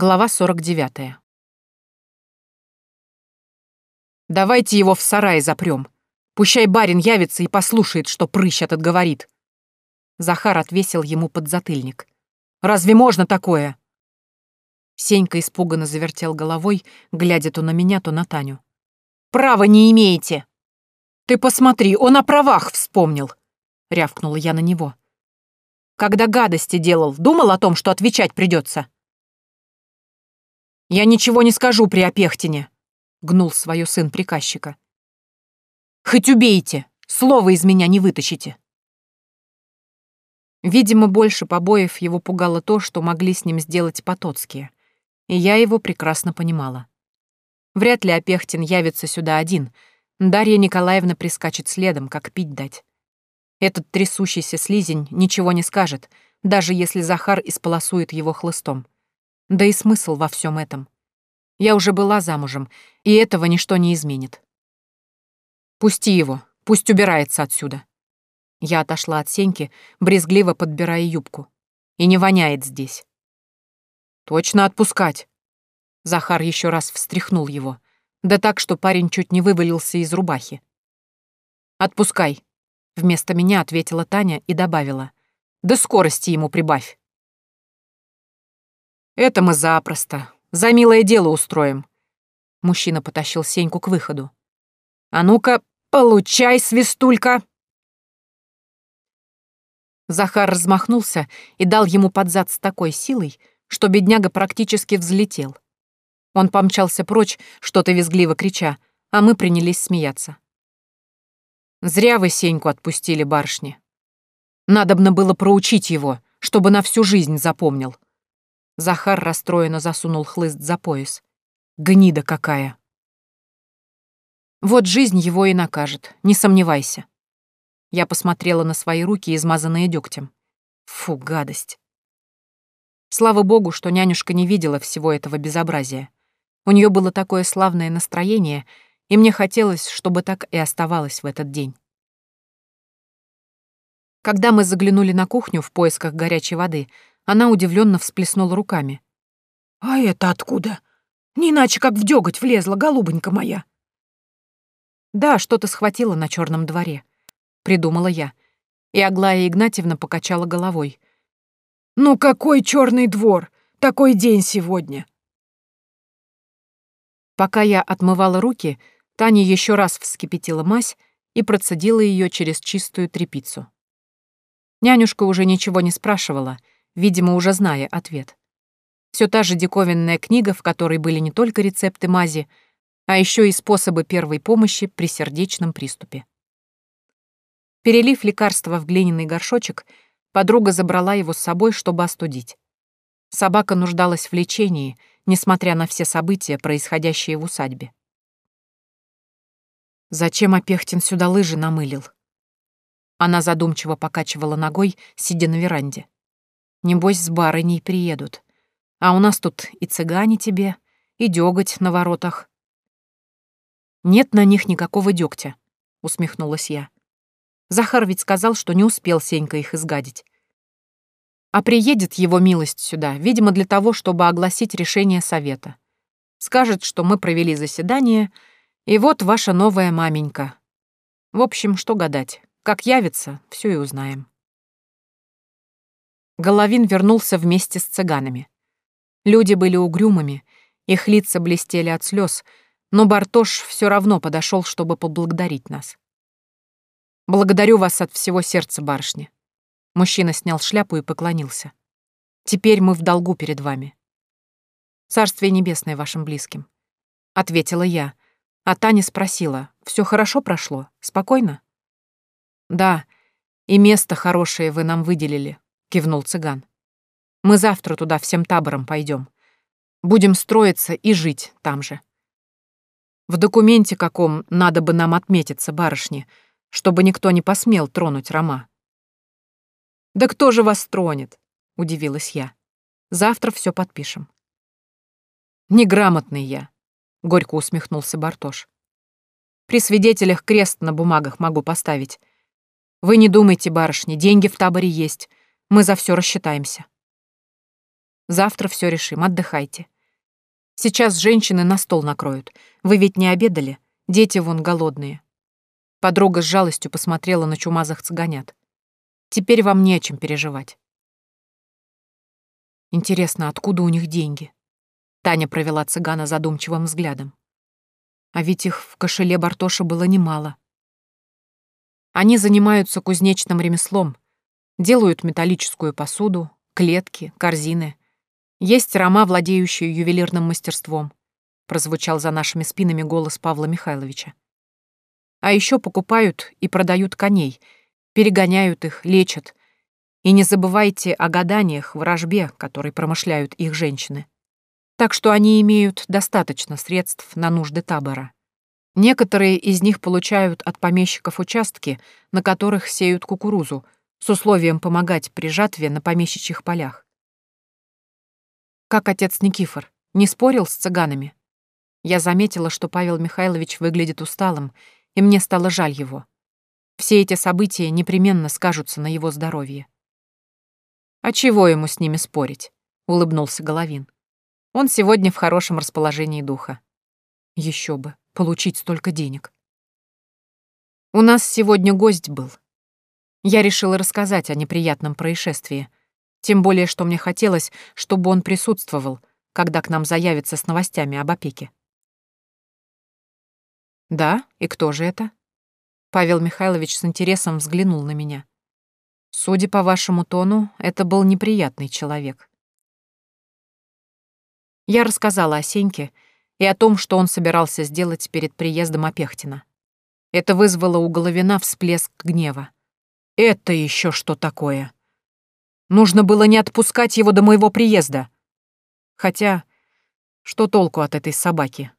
Глава 49. «Давайте его в сарае запрем. Пущай барин явится и послушает, что прыщ этот говорит». Захар отвесил ему подзатыльник. «Разве можно такое?» Сенька испуганно завертел головой, глядя то на меня, то на Таню. «Права не имеете!» «Ты посмотри, он о правах вспомнил!» — рявкнула я на него. «Когда гадости делал, думал о том, что отвечать придется. «Я ничего не скажу при Опехтине», — гнул свое сын приказчика. «Хоть убейте, слова из меня не вытащите». Видимо, больше побоев его пугало то, что могли с ним сделать потоцкие, и я его прекрасно понимала. Вряд ли Опехтин явится сюда один, Дарья Николаевна прискачет следом, как пить дать. Этот трясущийся слизень ничего не скажет, даже если Захар исполосует его хлыстом. Да и смысл во всем этом. Я уже была замужем, и этого ничто не изменит. Пусти его, пусть убирается отсюда. Я отошла от Сеньки, брезгливо подбирая юбку. И не воняет здесь. Точно отпускать. Захар еще раз встряхнул его. Да так, что парень чуть не вывалился из рубахи. «Отпускай», — вместо меня ответила Таня и добавила. «Да скорости ему прибавь». «Это мы запросто. За милое дело устроим». Мужчина потащил Сеньку к выходу. «А ну-ка, получай, свистулька!» Захар размахнулся и дал ему под зад с такой силой, что бедняга практически взлетел. Он помчался прочь, что-то визгливо крича, а мы принялись смеяться. «Зря вы Сеньку отпустили, барышни. Надобно было проучить его, чтобы на всю жизнь запомнил», Захар расстроенно засунул хлыст за пояс. Гнида какая! Вот жизнь его и накажет, не сомневайся. Я посмотрела на свои руки, измазанные дегтем. Фу, гадость. Слава богу, что нянюшка не видела всего этого безобразия. У нее было такое славное настроение, и мне хотелось, чтобы так и оставалось в этот день. Когда мы заглянули на кухню в поисках горячей воды, она удивленно всплеснула руками. «А это откуда? Не иначе, как в дёготь влезла, голубонька моя!» «Да, что-то схватило на черном дворе», — придумала я. И Аглая Игнатьевна покачала головой. «Ну какой черный двор? Такой день сегодня!» Пока я отмывала руки, Таня еще раз вскипятила мазь и процедила ее через чистую тряпицу. Нянюшка уже ничего не спрашивала — видимо, уже зная ответ. Все та же диковинная книга, в которой были не только рецепты мази, а еще и способы первой помощи при сердечном приступе. Перелив лекарство в глиняный горшочек, подруга забрала его с собой, чтобы остудить. Собака нуждалась в лечении, несмотря на все события, происходящие в усадьбе. Зачем Опехтин сюда лыжи намылил? Она задумчиво покачивала ногой, сидя на веранде. Небось, с барыней приедут. А у нас тут и цыгане тебе, и дёготь на воротах. Нет на них никакого дёгтя, усмехнулась я. Захар ведь сказал, что не успел Сенька их изгадить. А приедет его милость сюда, видимо, для того, чтобы огласить решение совета. Скажет, что мы провели заседание, и вот ваша новая маменька. В общем, что гадать. Как явится, все и узнаем. Головин вернулся вместе с цыганами. Люди были угрюмыми, их лица блестели от слез, но Бартош все равно подошел, чтобы поблагодарить нас. «Благодарю вас от всего сердца, барышни». Мужчина снял шляпу и поклонился. «Теперь мы в долгу перед вами». «Царствие небесное вашим близким», — ответила я, а Таня спросила, все хорошо прошло, спокойно?» «Да, и место хорошее вы нам выделили, — кивнул цыган. «Мы завтра туда всем табором пойдем. Будем строиться и жить там же. В документе каком надо бы нам отметиться, барышни, чтобы никто не посмел тронуть Рома». «Да кто же вас тронет?» — удивилась я. «Завтра все подпишем». «Неграмотный я», — горько усмехнулся Бартош. «При свидетелях крест на бумагах могу поставить. Вы не думайте, барышни, деньги в таборе есть. Мы за все рассчитаемся. Завтра все решим, отдыхайте. Сейчас женщины на стол накроют. Вы ведь не обедали? Дети вон голодные. Подруга с жалостью посмотрела на чумазых цыганят. Теперь вам не о чем переживать. Интересно, откуда у них деньги? Таня провела цыгана задумчивым взглядом. А ведь их в кошеле Бартоша было немало. Они занимаются кузнечным ремеслом, делают металлическую посуду, клетки, корзины. Есть рома, владеющие ювелирным мастерством, прозвучал за нашими спинами голос Павла Михайловича. А еще покупают и продают коней, перегоняют их, лечат. И не забывайте о гаданиях, ворожбе, которой промышляют их женщины. Так что они имеют достаточно средств на нужды табора. Некоторые из них получают от помещиков участки, на которых сеют кукурузу, с условием помогать при жатве на помещичьих полях. Как отец Никифор, не спорил с цыганами? Я заметила, что Павел Михайлович выглядит усталым, и мне стало жаль его. Все эти события непременно скажутся на его здоровье. «А чего ему с ними спорить?» — улыбнулся Головин. «Он сегодня в хорошем расположении духа». Еще бы, получить столько денег. У нас сегодня гость был. Я решила рассказать о неприятном происшествии, тем более, что мне хотелось, чтобы он присутствовал, когда к нам заявится с новостями об опеке. «Да? И кто же это?» Павел Михайлович с интересом взглянул на меня. «Судя по вашему тону, это был неприятный человек». Я рассказала о Сеньке, и о том, что он собирался сделать перед приездом Опехтина. Это вызвало у Головина всплеск гнева. «Это еще что такое? Нужно было не отпускать его до моего приезда. Хотя, что толку от этой собаки?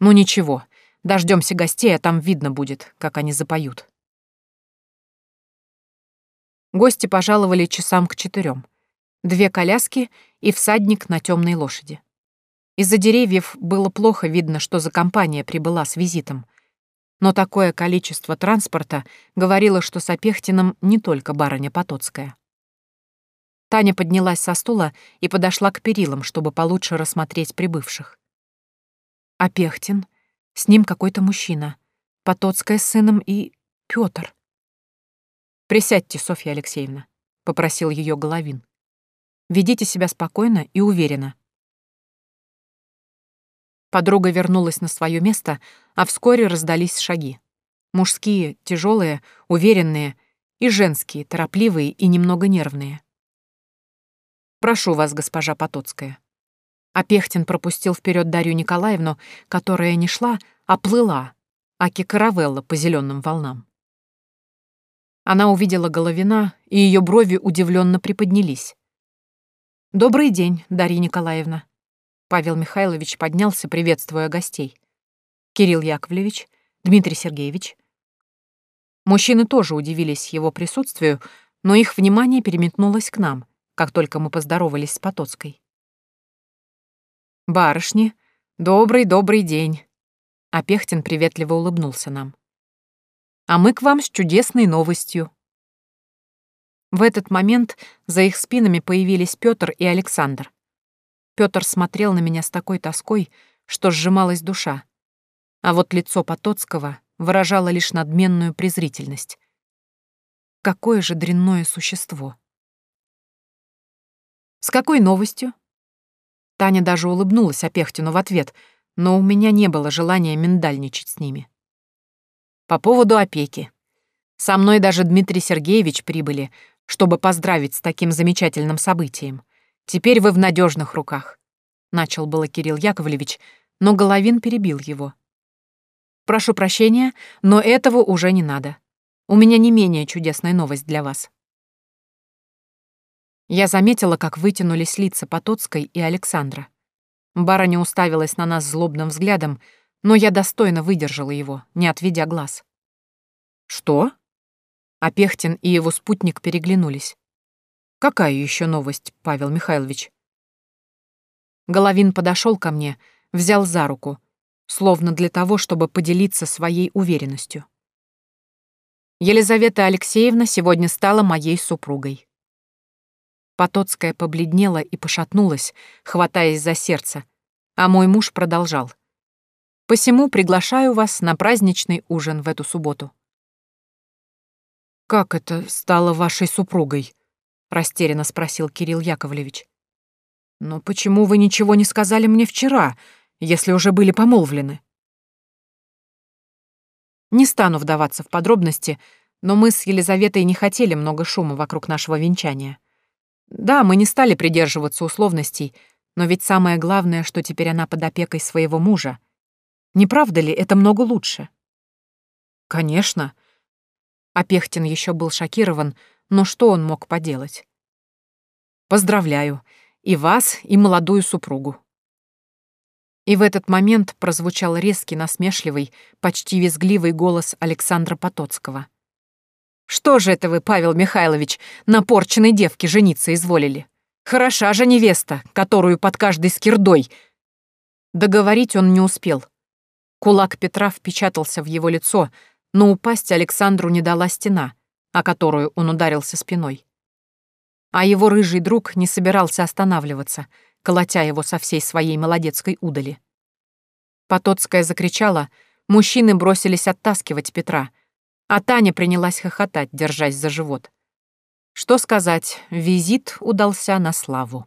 Ну ничего, дождемся гостей, а там видно будет, как они запоют». Гости пожаловали часам к четырем. Две коляски и всадник на темной лошади. Из-за деревьев было плохо видно, что за компания прибыла с визитом. Но такое количество транспорта говорило, что с Опехтиным не только барыня Потоцкая. Таня поднялась со стула и подошла к перилам, чтобы получше рассмотреть прибывших. Опехтин, с ним какой-то мужчина, Потоцкая с сыном и Пётр. «Присядьте, Софья Алексеевна», — попросил ее Головин. «Ведите себя спокойно и уверенно. Подруга вернулась на свое место, а вскоре раздались шаги. Мужские, тяжелые, уверенные, и женские, торопливые и немного нервные. «Прошу вас, госпожа Потоцкая». Апехтин пропустил вперед Дарью Николаевну, которая не шла, а плыла, аки каравелла по зеленым волнам. Она увидела Головина, и ее брови удивленно приподнялись. «Добрый день, Дарья Николаевна», Павел Михайлович поднялся, приветствуя гостей. Кирилл Яковлевич, Дмитрий Сергеевич. Мужчины тоже удивились его присутствию, но их внимание переметнулось к нам, как только мы поздоровались с Потоцкой. «Барышни, добрый-добрый день!» А Пехтин приветливо улыбнулся нам. «А мы к вам с чудесной новостью!» В этот момент за их спинами появились Пётр и Александр. Пётр смотрел на меня с такой тоской, что сжималась душа. А вот лицо Потоцкого выражало лишь надменную презрительность. Какое же дрянное существо. «С какой новостью?» Таня даже улыбнулась Опехтину в ответ, но у меня не было желания миндальничать с ними. «По поводу опеки. Со мной даже Дмитрий Сергеевич прибыли, чтобы поздравить с таким замечательным событием. Теперь вы в надежных руках. Начал было Кирилл Яковлевич, но Головин перебил его. Прошу прощения, но этого уже не надо. У меня не менее чудесная новость для вас. Я заметила, как вытянулись лица Потоцкой и Александра. Барыня уставилась на нас злобным взглядом, но я достойно выдержала его, не отведя глаз. «Что?» Опехтин и его спутник переглянулись. Какая еще новость, Павел Михайлович? Головин подошел ко мне, взял за руку, словно для того, чтобы поделиться своей уверенностью. Елизавета Алексеевна сегодня стала моей супругой. Потоцкая побледнела и пошатнулась, хватаясь за сердце, а мой муж продолжал. «Посему приглашаю вас на праздничный ужин в эту субботу». «Как это стало вашей супругой?» — растерянно спросил Кирилл Яковлевич. «Но почему вы ничего не сказали мне вчера, если уже были помолвлены?» Не стану вдаваться в подробности, но мы с Елизаветой не хотели много шума вокруг нашего венчания. Да, мы не стали придерживаться условностей, но ведь самое главное, что теперь она под опекой своего мужа. Не правда ли это много лучше? Конечно. Апехтин еще был шокирован, но что он мог поделать? Поздравляю. И вас, и молодую супругу. И в этот момент прозвучал резкий, насмешливый, почти визгливый голос Александра Потоцкого. Что же это вы, Павел Михайлович, на порченной девке жениться изволили? Хороша же невеста, которую под каждой скирдой. Договорить он не успел. Кулак Петра впечатался в его лицо, но упасть Александру не дала стена, о которую он ударился спиной. А его рыжий друг не собирался останавливаться, колотя его со всей своей молодецкой удали. Потоцкая закричала, мужчины бросились оттаскивать Петра — а Таня принялась хохотать, держась за живот. Что сказать, визит удался на славу.